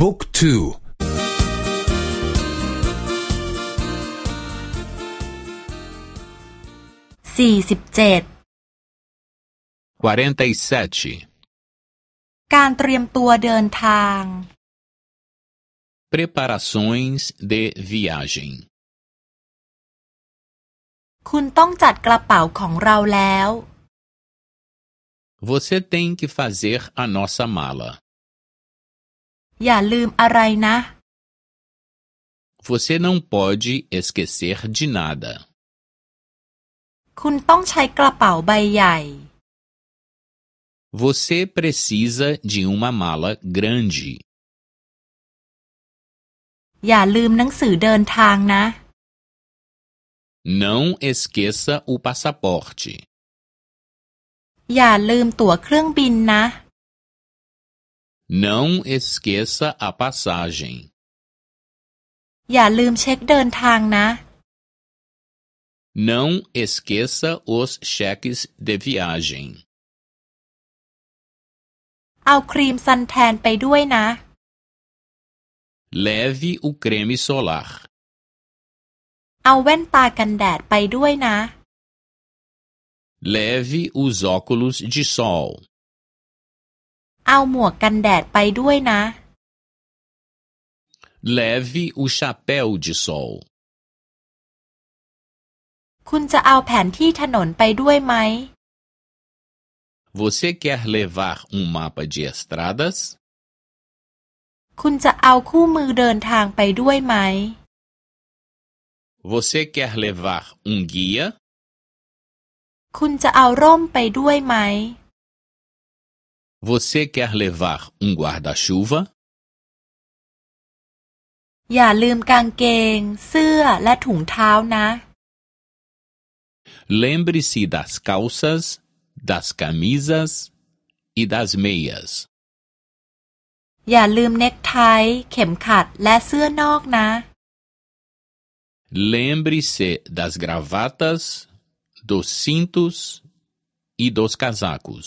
บุ๊กทูสี่สิบเจ็ดการเตรียมตัวเดินทาง Preparações de viagem คุณต้องจัดกระเป๋าของเราแล้ว Você tem que fazer a nossa mala. อย่าลืมอะไรนะ Você não pode esquecer de nada. คุณต้องใช้กระเป๋าใบใหญ่ Você precisa de uma mala grande. อย่าลืมหนังสือเดินทางนะ Não esqueça o passaporte. อย่าลืมตั๋วเครื่องบินนะ Não esqueça a passagem. อย่าลืมเช็คเดินทางนะ Não esqueça os cheques de viagem. เอาครีมซันแทนไปด้วยนะ Leve o creme solar. เอาแว่นตากันแดดไปด้วยนะ Leve os óculos de sol. เอาหมวกกันแดดไปด้วยนะ Leve o chapéu de sol. คุณจะเอาแผนที่ถนนไปด้วยไหม Você quer levar um mapa de estradas? คุณจะเอาคู่มือเดินทางไปด้วยไหม Você quer levar um guia? คุณจะเอาร่มไปด้วยไหม Você quer levar um guarda-chuva? อย่าลืมกางเกง เสื้อและถุงเท้านะ Lembre-se das calças, das camisas e das meias. อย่าลืมเน็กไท เข็มขัดและเสื้อนอกนะ Lembre-se das gravatas, dos cintos e dos casacos.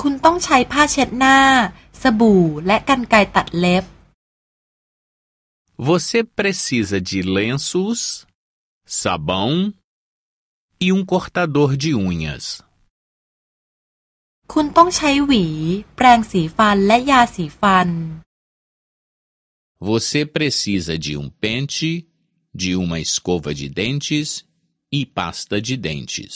คุณต้องใช้ผ้าเช็ดหน้า สบู่ และกรรไกรตัดเล็บ Você precisa de lenços, sabão e um cortador de unhas. คุณต้องใช้หวี แปรงสีฟันและยาสีฟัน Você precisa de um pente, de uma escova de dentes e pasta de dentes.